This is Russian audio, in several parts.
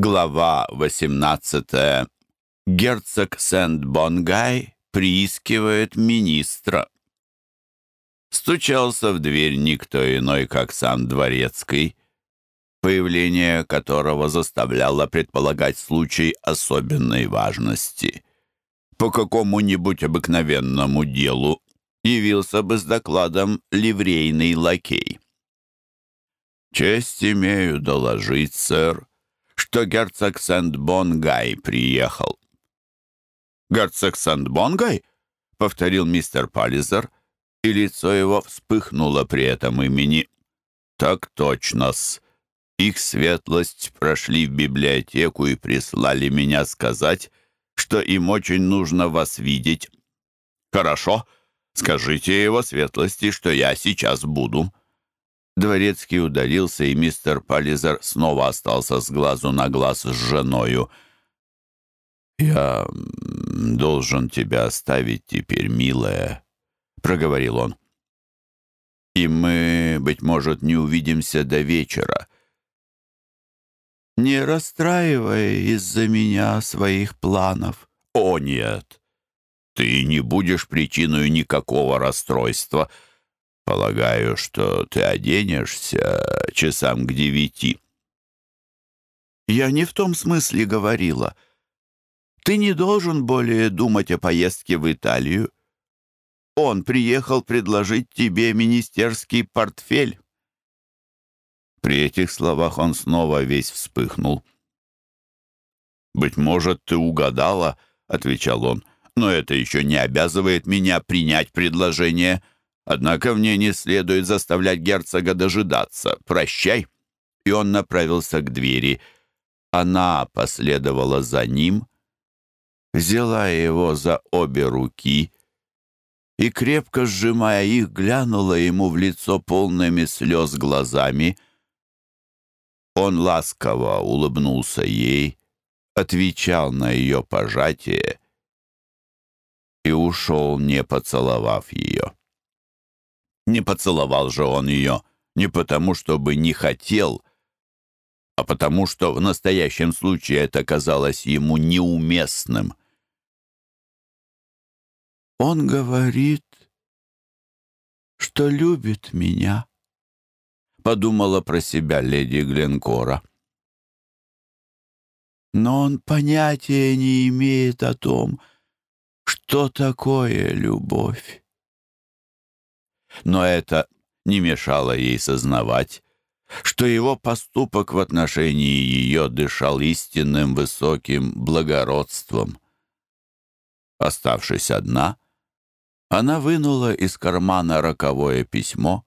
глава 18. Герцог Сент-Бонгай приискивает министра. Стучался в дверь никто иной, как сам Дворецкий, появление которого заставляло предполагать случай особенной важности. По какому-нибудь обыкновенному делу явился бы с докладом ливрейный лакей. «Честь имею доложить, сэр», что герцог Сент-Бонгай приехал. «Герцог Сент-Бонгай?» — повторил мистер Паллизер, и лицо его вспыхнуло при этом имени. «Так точно-с. Их светлость прошли в библиотеку и прислали меня сказать, что им очень нужно вас видеть. Хорошо, скажите его светлости, что я сейчас буду». Дворецкий удалился, и мистер Паллизер снова остался с глазу на глаз с женою. «Я должен тебя оставить теперь, милая», — проговорил он. «И мы, быть может, не увидимся до вечера». «Не расстраивай из-за меня своих планов». «О, нет! Ты не будешь причиной никакого расстройства», полагаю, что ты оденешься часам к девяти». «Я не в том смысле говорила. Ты не должен более думать о поездке в Италию. Он приехал предложить тебе министерский портфель». При этих словах он снова весь вспыхнул. «Быть может, ты угадала», — отвечал он, — «но это еще не обязывает меня принять предложение». Однако мне не следует заставлять герцога дожидаться. Прощай!» И он направился к двери. Она последовала за ним, взяла его за обе руки и, крепко сжимая их, глянула ему в лицо полными слез глазами. Он ласково улыбнулся ей, отвечал на ее пожатие и ушел, не поцеловав ее. Не поцеловал же он ее не потому, чтобы не хотел, а потому, что в настоящем случае это казалось ему неуместным. «Он говорит, что любит меня», — подумала про себя леди Гленкора. «Но он понятия не имеет о том, что такое любовь но это не мешало ей сознавать, что его поступок в отношении ее дышал истинным высоким благородством. Оставшись одна, она вынула из кармана роковое письмо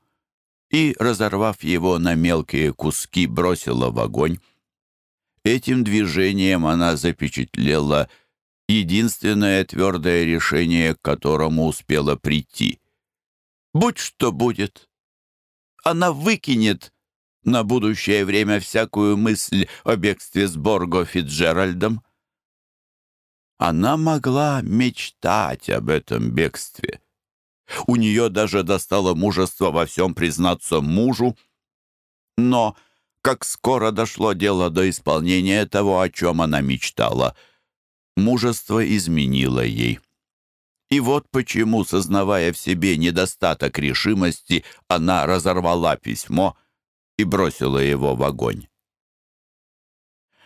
и, разорвав его на мелкие куски, бросила в огонь. Этим движением она запечатлела единственное твердое решение, к которому успела прийти — Будь что будет. Она выкинет на будущее время всякую мысль о бегстве с Борго Фитджеральдом. Она могла мечтать об этом бегстве. У нее даже достало мужество во всем признаться мужу. Но, как скоро дошло дело И вот почему, сознавая в себе недостаток решимости, она разорвала письмо и бросила его в огонь.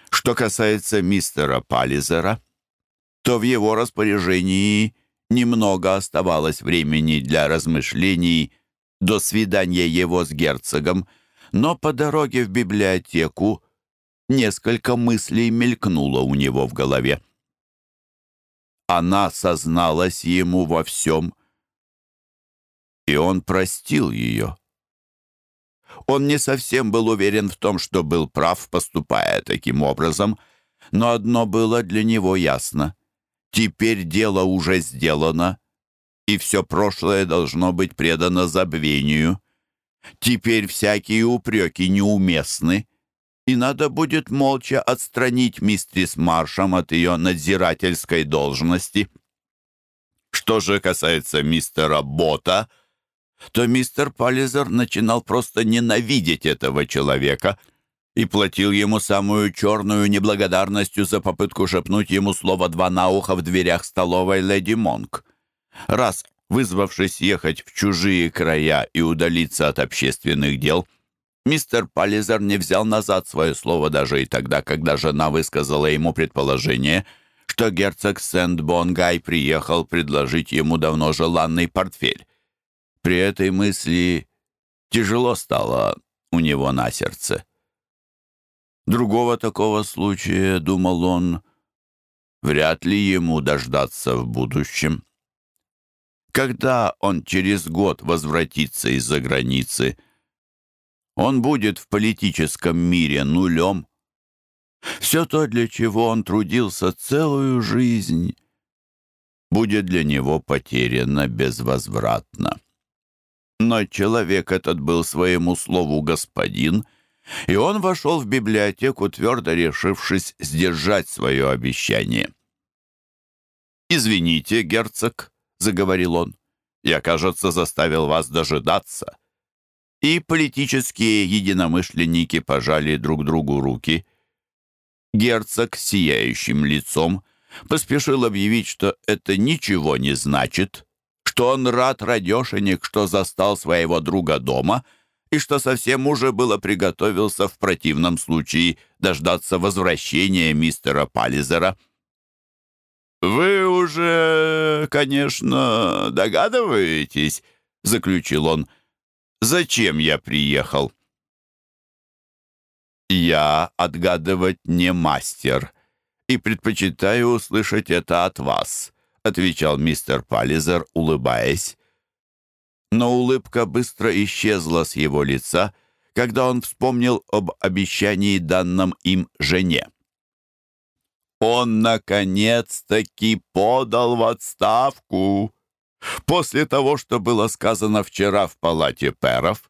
Что касается мистера Паллизера, то в его распоряжении немного оставалось времени для размышлений до свидания его с герцогом, но по дороге в библиотеку несколько мыслей мелькнуло у него в голове она созналась ему во всем, и он простил ее. Он не совсем был уверен в том, что был прав, поступая таким образом, но одно было для него ясно. Теперь дело уже сделано, и все прошлое должно быть предано забвению. Теперь всякие упреки неуместны, и надо будет молча отстранить мистрис Маршем от ее надзирательской должности. Что же касается мистера Бота, то мистер Паллизер начинал просто ненавидеть этого человека и платил ему самую черную неблагодарностью за попытку шепнуть ему слово «два на ухо» в дверях столовой леди Монг, Раз, вызвавшись ехать в чужие края и удалиться от общественных дел – мистер Паллизер не взял назад свое слово даже Он будет в политическом мире нулем. Все то, для чего он трудился целую жизнь, будет для него потеряно безвозвратно. Но человек этот был своему слову господин, и он вошел в библиотеку, твердо решившись сдержать свое обещание. «Извините, герцог», — заговорил он, — «я, кажется, заставил вас дожидаться» и политические единомышленники пожали друг другу руки. Герцог сияющим лицом поспешил объявить, что это ничего не значит, что он рад радешенек, что застал своего друга дома и что совсем уже было приготовился в противном случае дождаться возвращения мистера Паллизера. «Вы уже, конечно, догадываетесь», — заключил он, — зачем я приехал. Я отгадывать не мастер и предпочитаю услышать это от вас, отвечал мистер Пализер, улыбаясь. Но улыбка быстро исчезла с его лица, когда он вспомнил об обещании данном им жене. «Он, наконец-таки, подал в отставку!» После того, что было сказано вчера в палате перов,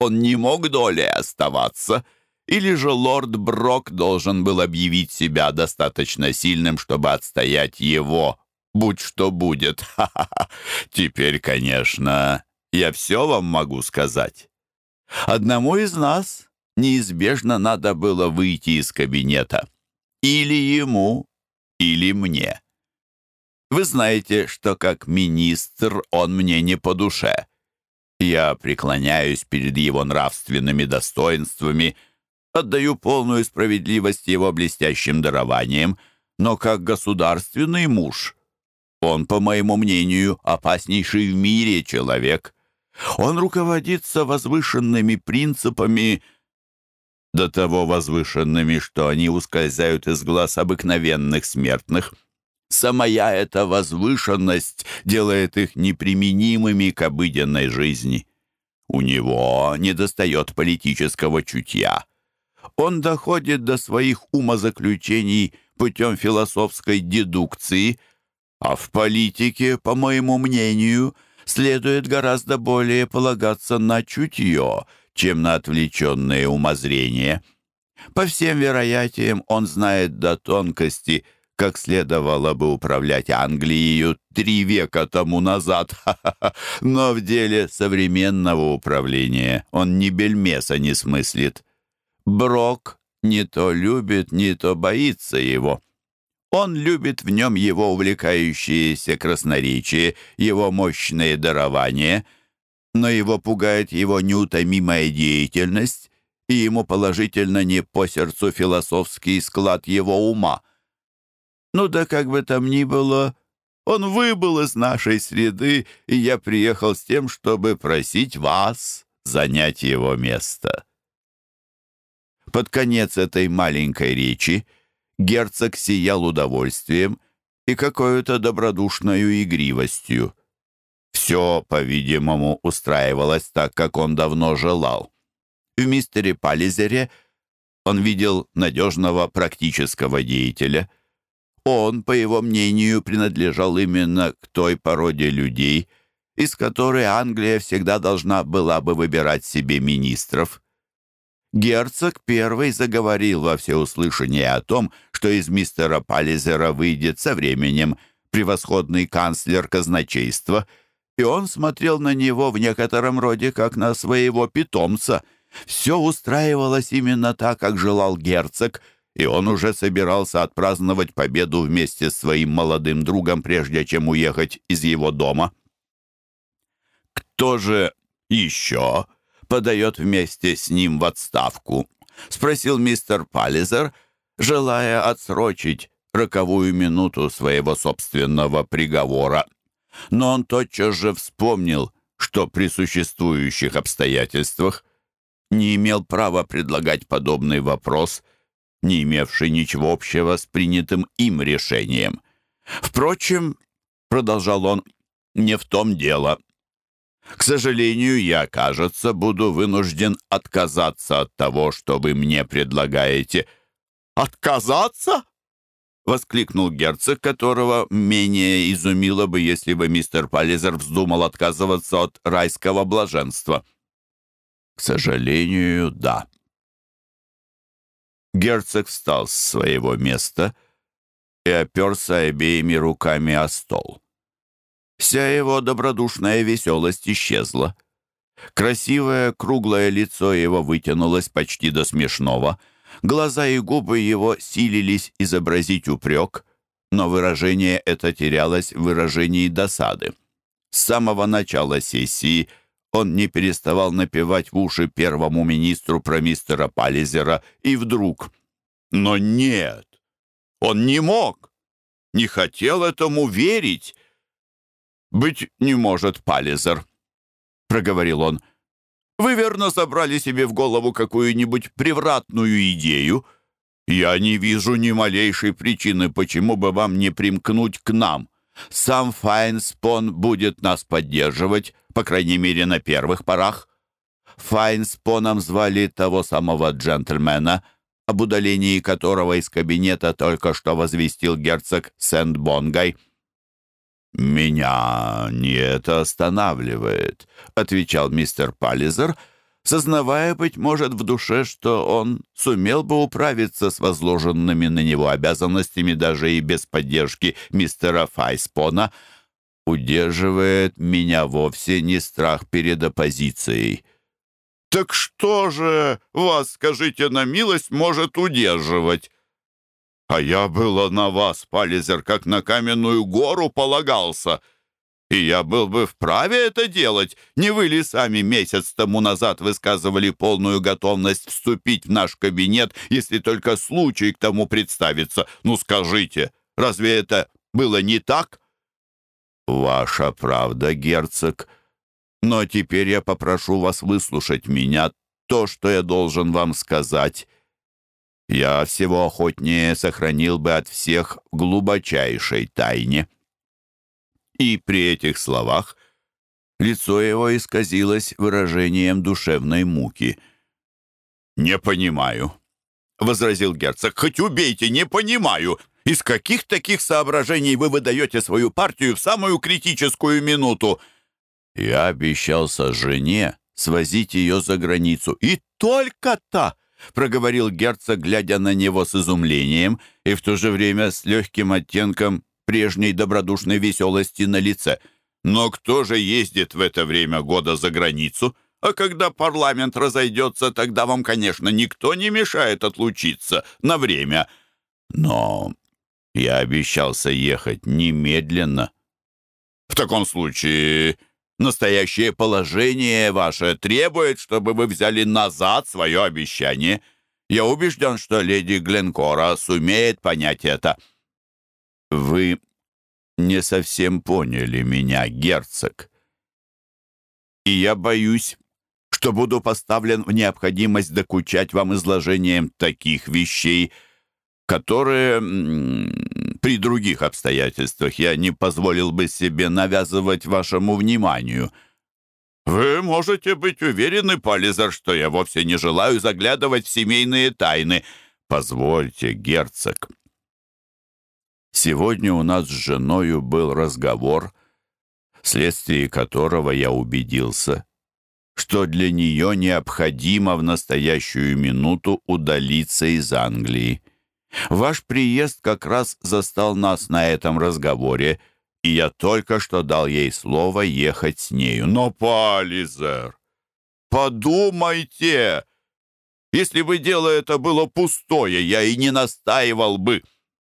он не мог долей оставаться, или же лорд Брок должен был объявить себя достаточно сильным, чтобы отстоять его, будь что будет. Ха -ха -ха. Теперь, конечно, я все вам могу сказать. Одному из нас неизбежно надо было выйти из кабинета. Или ему, или мне. Вы знаете, что как министр он мне не по душе. Я преклоняюсь перед его нравственными достоинствами, отдаю полную справедливость его блестящим дарованиям, но как государственный муж он, по моему мнению, опаснейший в мире человек. Он руководится возвышенными принципами, до того возвышенными, что они ускользают из глаз обыкновенных смертных – Самая эта возвышенность делает их неприменимыми к обыденной жизни. У него недостает политического чутья. Он доходит до своих умозаключений путем философской дедукции – а в политике, как следовало бы управлять Англией три века тому назад. Но в деле современного управления он ни бельмеса не смыслит. Брок не то любит, не то боится его. Он любит в нем его увлекающиеся красноречие, его мощные дарования, но его пугает его неутомимая деятельность, и ему положительно не по сердцу философский склад его ума — ну да как бы там ни было, он выбыл из нашей среды, и я приехал с тем, чтобы просить вас занять его место». Под конец этой маленькой речи герцог сиял удовольствием и какой-то добродушной игривостью. Все, по-видимому, устраивалось так, как он давно желал. В мистере Пализере он видел надежного практического деятеля — он, по его мнению, принадлежал именно к той породе людей, из которой Англия всегда должна была бы выбирать себе министров. Герцог первый заговорил во всеуслышание о том, что из мистера Паллизера выйдет со временем превосходный канцлер казначейства, и он смотрел на него в некотором роде как на своего питомца. Все устраивалось именно так, как желал герцог — и он уже собирался отпраздновать победу вместе с своим молодым другом, прежде чем уехать из его дома. «Кто же еще подает вместе с ним в отставку?» — спросил мистер Паллизер, желая отсрочить роковую минуту своего собственного приговора. Но он тотчас же вспомнил, что при существующих обстоятельствах не имел права предлагать подобный вопрос — не имевший ничего общего с принятым им решением. «Впрочем», — продолжал он, — «не в том дело. К сожалению, я, кажется, буду вынужден отказаться от того, что вы мне предлагаете». «Отказаться?» — воскликнул герцог, которого менее изумило бы, если бы мистер Паллизер вздумал отказываться от райского блаженства. «К сожалению, да», Герцог встал с своего места и оперся обеими руками о стол. Вся его добродушная веселость исчезла. Красивое круглое лицо его вытянулось почти до смешного. Глаза и губы его силились изобразить упрек, но выражение это терялось в выражении досады. С самого начала сессии – он не переставал напевать в уши первому министру про мистера Пализера, и вдруг... Но нет! Он не мог! Не хотел этому верить! «Быть не может, Пализер», — проговорил он. «Вы верно собрали себе в голову какую-нибудь превратную идею. Я не вижу ни малейшей причины, почему бы вам не примкнуть к нам. Сам Файнспон будет нас поддерживать» по крайней мере, на первых порах. Файнспоном звали того самого джентльмена, об удалении которого из кабинета только что возвестил герцог Сент-Бонгай. «Меня не это останавливает», — отвечал мистер Пализер, сознавая, быть может, в душе, что он сумел бы управиться с возложенными на него обязанностями даже и без поддержки мистера Файспона — удерживает меня вовсе не страх перед оппозицией. Так что же вас, скажите на милость, может удерживать? А я было на вас, Пализер, как на каменную гору полагался. И я был бы вправе это делать. Не вы ли сами месяц тому назад высказывали полную готовность вступить в наш кабинет, если только случай к тому представится? Ну скажите, разве это было не так?» Ваша правда, герцог. Но теперь я попрошу вас выслушать меня, то, что я должен вам сказать я всего охотнее сохранил бы от всех в глубочайшей тайне». И при этих словах лицо его исказилось выражением душевной муки. «Не понимаю», — возразил герцог. «Хоть убейте, не понимаю. Из Я обещался ехать немедленно. В таком случае настоящее положение ваше требует, чтобы вы взяли назад свое обещание. Я убежден, что леди Гленкора сумеет понять это. Вы не совсем поняли меня, герцог. И я боюсь, что буду поставлен в необходимость докучать вам изложением таких вещей, — которые при других обстоятельствах я не позволил бы себе навязывать вашему вниманию. Вы можете быть уверены, Полизар, что я вовсе не желаю заглядывать в семейные тайны. Позвольте, герцог. Сегодня у нас с женою был разговор, вследствие которого я убедился, что для нее необходимо в настоящую минуту удалиться из Англии. Ваш приезд как раз застал нас на этом разговоре, и я только что дал ей слово ехать с нею. Но, Пализер, подумайте! Если бы дело это было пустое, я и не настаивал бы.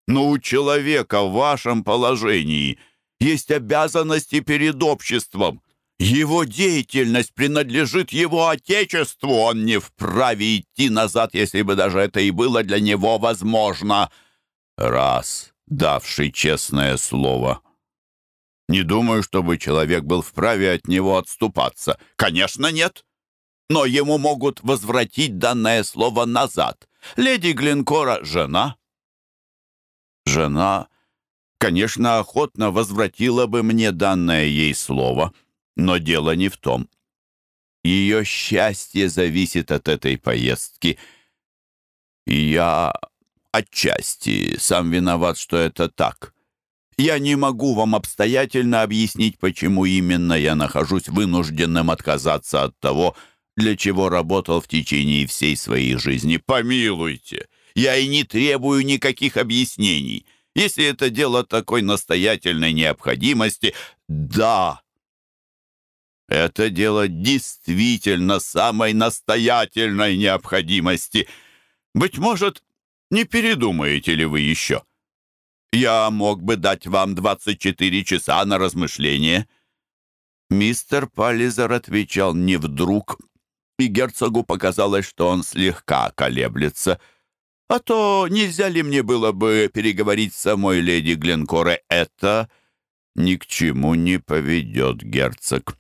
Но у человека в вашем положении есть обязанности перед обществом. Его деятельность принадлежит его отечеству. Он не вправе идти назад, если бы даже это и было для него возможно. Раз, давший честное слово. Не думаю, чтобы человек был вправе от него отступаться. Конечно, нет но ему могут возвратить данное слово назад. Леди Глинкора — жена. Жена, Но дело не в том. Ее счастье зависит от этой поездки. Я отчасти сам виноват, что это так. Я не могу вам обстоятельно объяснить, почему именно я нахожусь вынужденным отказаться от того, для чего работал в течение всей своей жизни. Помилуйте! Я и не требую никаких объяснений. Если это дело такой настоятельной необходимости... Да, это дело действительно самой настоятельной необходимости. Быть может, не передумаете ли вы еще? Я мог бы дать вам 24 часа на размышление». Мистер Паллизер отвечал не вдруг, и герцогу показалось, что он слегка колеблется. «А то нельзя ли мне было бы переговорить с самой леди Гленкоре это?» «Ни к чему не поведет герцог».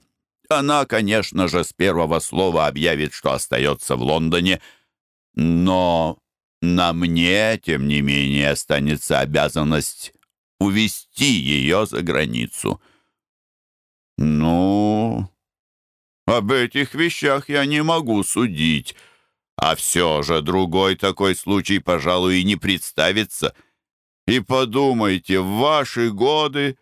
Она, конечно же, с первого слова объявит, что остается в Лондоне, но на мне, тем не менее, останется обязанность увести ее за границу. Ну, об этих вещах я не могу судить, а все же другой такой случай, пожалуй, и не представится. И подумайте, в ваши годы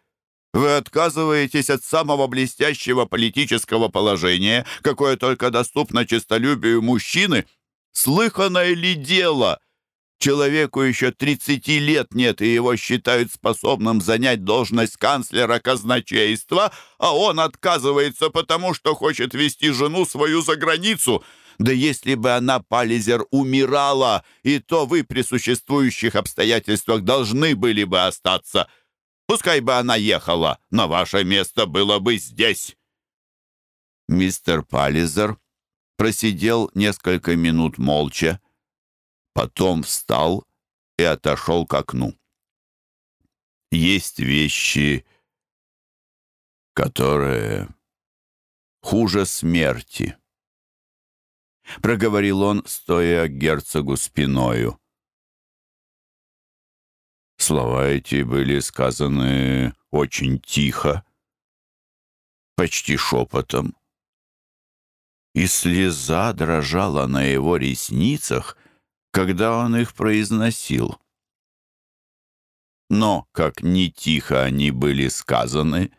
вы отказываетесь от самого блестящего политического положения, какое только доступно честолюбию мужчины, слыханное ли дело? Человеку еще 30 лет нет, и его считают способным занять должность канцлера казначейства, а он отказывается, потому что хочет вести жену свою за границу. Да если бы она, Пализер, умирала, и то вы при существующих обстоятельствах должны были бы остаться». Пускай бы она ехала, но ваше место было бы здесь!» Мистер Паллизер просидел несколько минут молча, потом встал и отошел к окну. «Есть вещи, которые хуже смерти», — проговорил он, стоя к герцогу спиною. Слова эти были сказаны очень тихо, почти шепотом. И слеза дрожала на его ресницах, когда он их произносил. Но, как не тихо они были сказаны,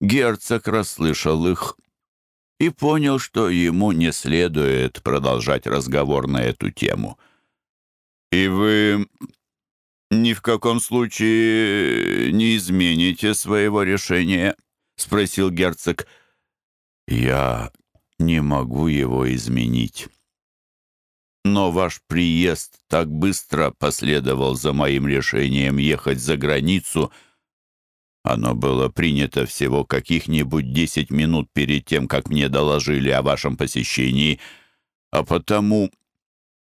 герцог расслышал их и понял, что ему не следует продолжать разговор на эту тему. «И вы ни в каком случае не измените своего решения?» — спросил герцог. «Я не могу его изменить. Но ваш приезд так быстро последовал за моим решением ехать за границу. Оно было принято всего каких-нибудь десять минут перед тем, как мне доложили о вашем посещении, а потому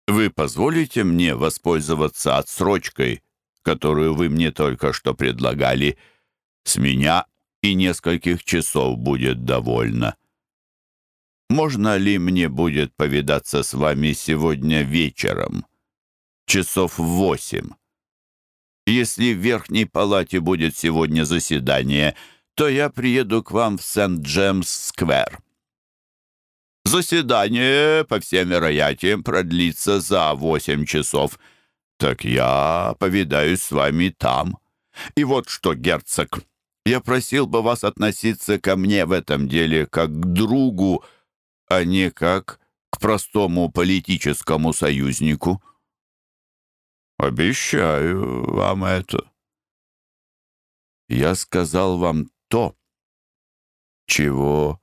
вы позволите мне воспользоваться отсрочкой которую вы мне только что предлагали. С меня и нескольких часов будет довольно. Можно ли мне будет повидаться с вами сегодня вечером? Часов в восемь. Если в верхней палате будет сегодня заседание, то я приеду к вам в Сент-Джемс-сквер. Заседание, по всем вероятиям, продлится за восемь часов — «Так я повидаюсь с вами там. И вот что, герцог, я просил бы вас относиться ко мне в этом деле как к другу, а не как к простому политическому союзнику». «Обещаю вам это». «Я сказал вам то, чего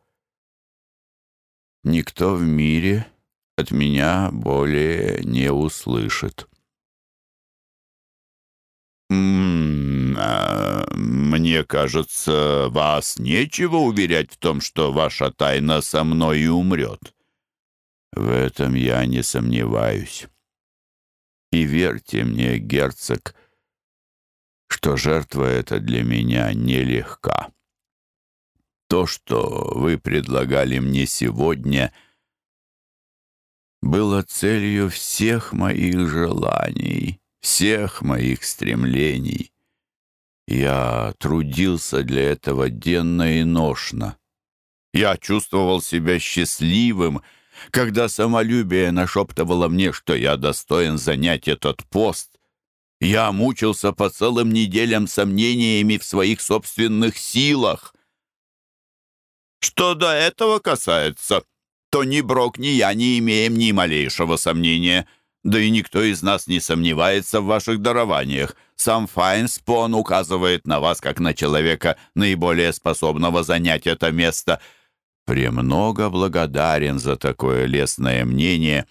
никто в мире от меня более не услышит». А, мне кажется, вас нечего уверять в том, что ваша тайна со мной и умрет. В этом я не сомневаюсь. И верьте мне, герцог, что жертва эта для меня нелегка. То, что вы предлагали мне сегодня, было целью всех моих желаний». всех моих стремлений. Я трудился для этого денно и ношно. Я чувствовал себя счастливым, когда самолюбие нашептывало мне, что я достоин занять этот пост. Я мучился по целым неделям сомнениями в своих собственных силах. Что до этого касается, то ни Брок, ни я не имеем ни малейшего сомнения — Да и никто из нас не сомневается в ваших дарованиях. Сам Файнспон указывает на вас, как на человека, наиболее способного занять это место. Премного благодарен за такое лестное мнение.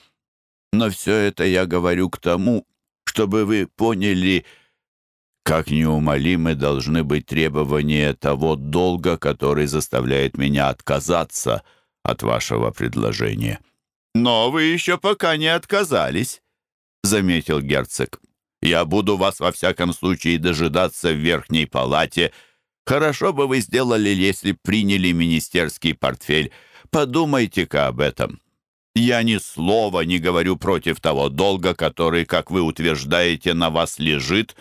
Но все это я говорю к тому, чтобы вы поняли, как неумолимы должны быть требования того долга, который заставляет меня отказаться от вашего предложения. Но вы еще пока не отказались заметил герцог. «Я буду вас во всяком случае дожидаться в верхней палате. Хорошо бы вы сделали, если приняли министерский портфель. Подумайте-ка об этом. Я ни слова не говорю против того долга, который, как вы утверждаете, на вас лежит.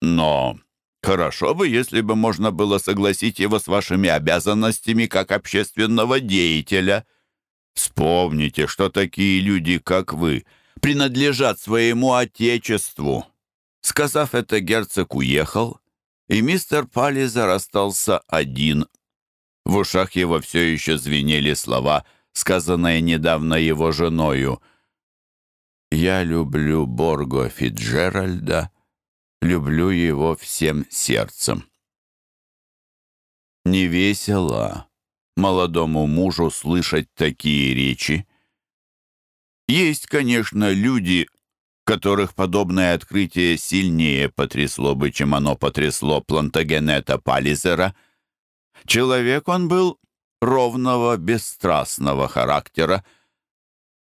Но хорошо бы, если бы можно было согласить его с вашими обязанностями как общественного деятеля». Вспомните, что такие люди, как вы, принадлежат своему отечеству». Сказав это, герцог уехал, и мистер Паллизер остался один. В ушах его все еще звенели слова, сказанные недавно его женою. «Я люблю Борго Фиджеральда, люблю его всем сердцем». Не весело молодому мужу слышать такие речи, есть, конечно, люди, которых подобное открытие сильнее потрясло бы, чем оно потрясло Плантагенета Паллизера. Человек он был ровного, бесстрастного характера.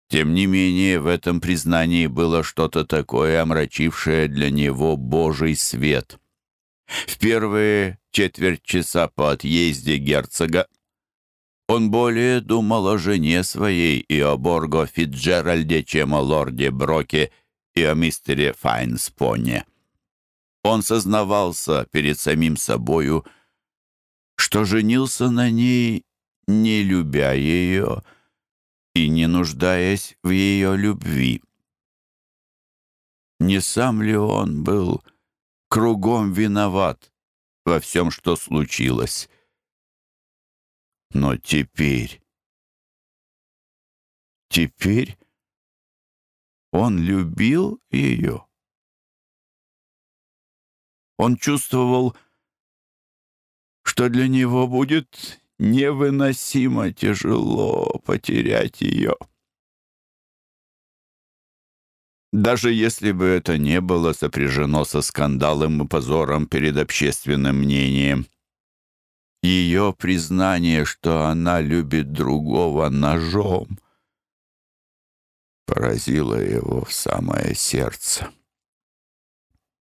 Тем не менее, в этом признании было что-то такое, омрачившее для него Божий свет. В первые четверть часа по отъезде герцога он более думал о жене своей и о Борго Фитджеральде, чем о лорде Броке и о мистере Файнспоне. Он сознавался перед самим собою, что женился на ней, не любя ее и не нуждаясь в ее любви. Не сам ли он был кругом виноват во всем, что случилось? Но теперь... Теперь он любил ее. Он чувствовал, что для него будет невыносимо тяжело потерять ее. ее признание, что она любит другого ножом, поразило его в самое сердце.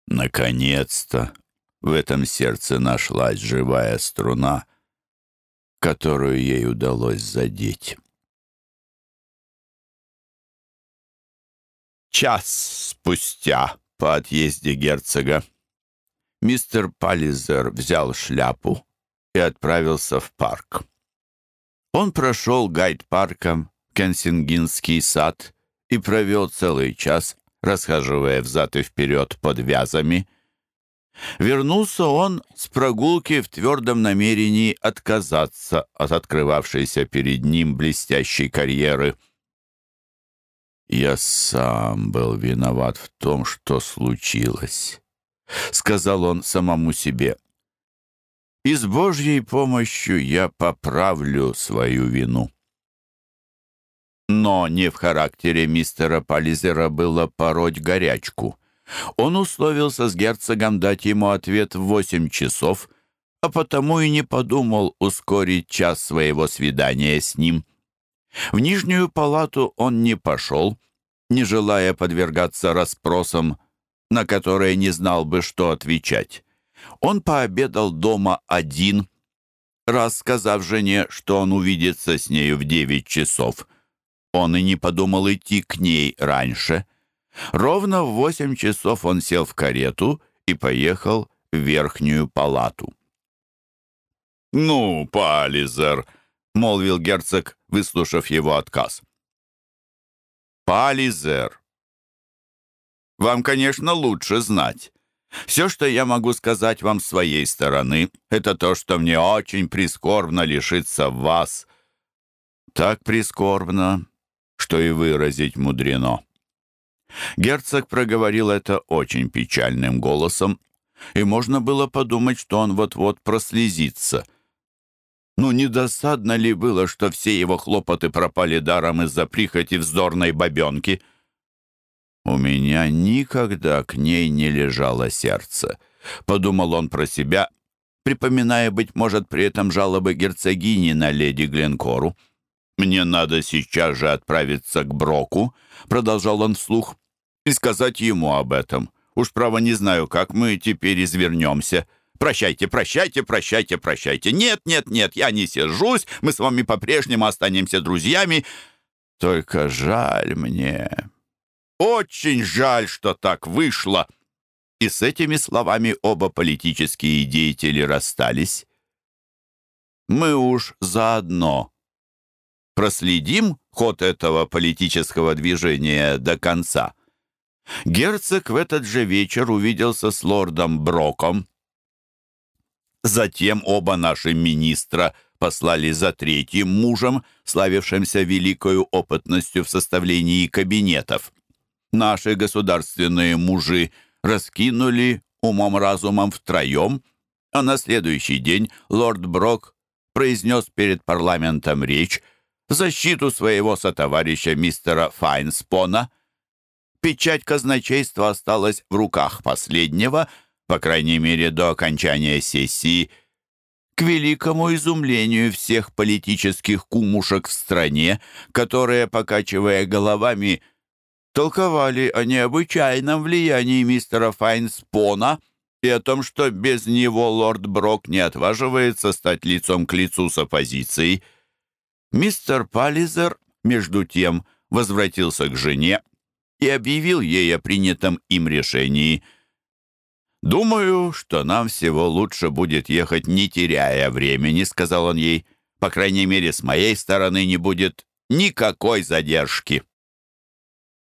Наконец-то в этом сердце нашлась живая струна, которую ей удалось задеть. Час спустя по отъезде герцога мистер Паллизер взял шляпу, и отправился в парк. Он прошел гайд-парком Кенсингинский сад и провел целый час, расхаживая взад и вперед под вязами. Вернулся он с прогулки в твердом намерении отказаться от открывавшейся перед ним блестящей карьеры. «Я сам был виноват в том, что случилось», — сказал он самому себе и с Божьей помощью я поправлю свою вину. Но не в характере мистера Паллизера было пороть горячку. Он условился с герцогом дать ему ответ в восемь часов, а потому и не подумал ускорить час своего свидания с ним. В Нижнюю палату он не пошел, не желая подвергаться расспросам, на которые не знал бы, что отвечать. Он пообедал дома один, рассказав жене, что он увидится с нею в девять часов. Он и не подумал идти к ней раньше. Ровно в восемь часов он сел в карету и поехал в верхнюю палату. «Ну, Пализер», — молвил герцог, выслушав его отказ. «Пализер, вам, конечно, лучше знать». Все, что я могу сказать вам с своей стороны, это то, что мне очень прискорбно лишиться вас. Так прискорбно, что и выразить мудрено. Герцог проговорил это очень печальным голосом, и можно было подумать, что он вот-вот прослезится. Ну, не досадно ли было, что все его хлопоты пропали даром из-за прихоти вздорной бабенки — у меня никогда к ней не лежало сердце. Подумал он про себя, припоминая, быть может, при этом жалобы герцогини на леди Гленкору. «Мне надо сейчас же отправиться к Броку», — продолжал он вслух, — «и сказать ему об этом. Уж, право, не знаю, как мы теперь извернемся. Прощайте, прощайте, прощайте, прощайте. Нет, нет, нет, я не сижусь. мы с вами по-прежнему останемся друзьями. Только жаль мне, Очень жаль, что так вышло. И с этими словами оба политические деятели расстались. Мы уж заодно проследим ход этого политического движения до конца. Герцог в этот же вечер увиделся с лордом Броком, Затем оба наши министра послали за третьим мужем, славившимся великою опытностью в составлении кабинетов. наши государственные мужи раскинули умом-разумом втроем, а на следующий день лорд Брок произнес перед парламентом речь в защиту своего сотоварища мистера Файнспона. Печать казначейства осталась в руках последнего, по крайней мере, до окончания сессии, к великому изумлению всех политических кумушек в стране, которые, покачивая головами, толковали о необычайном влиянии мистера Файнспона и о том, что без него лорд Брок не отваживается стать лицом к лицу с оппозицией. Мистер Паллизер, между тем, возвратился к жене и объявил ей о принятом им решении. «Думаю, что нам всего лучше будет ехать, не теряя времени», — сказал он ей. «По крайней мере, с моей стороны не будет никакой задержки».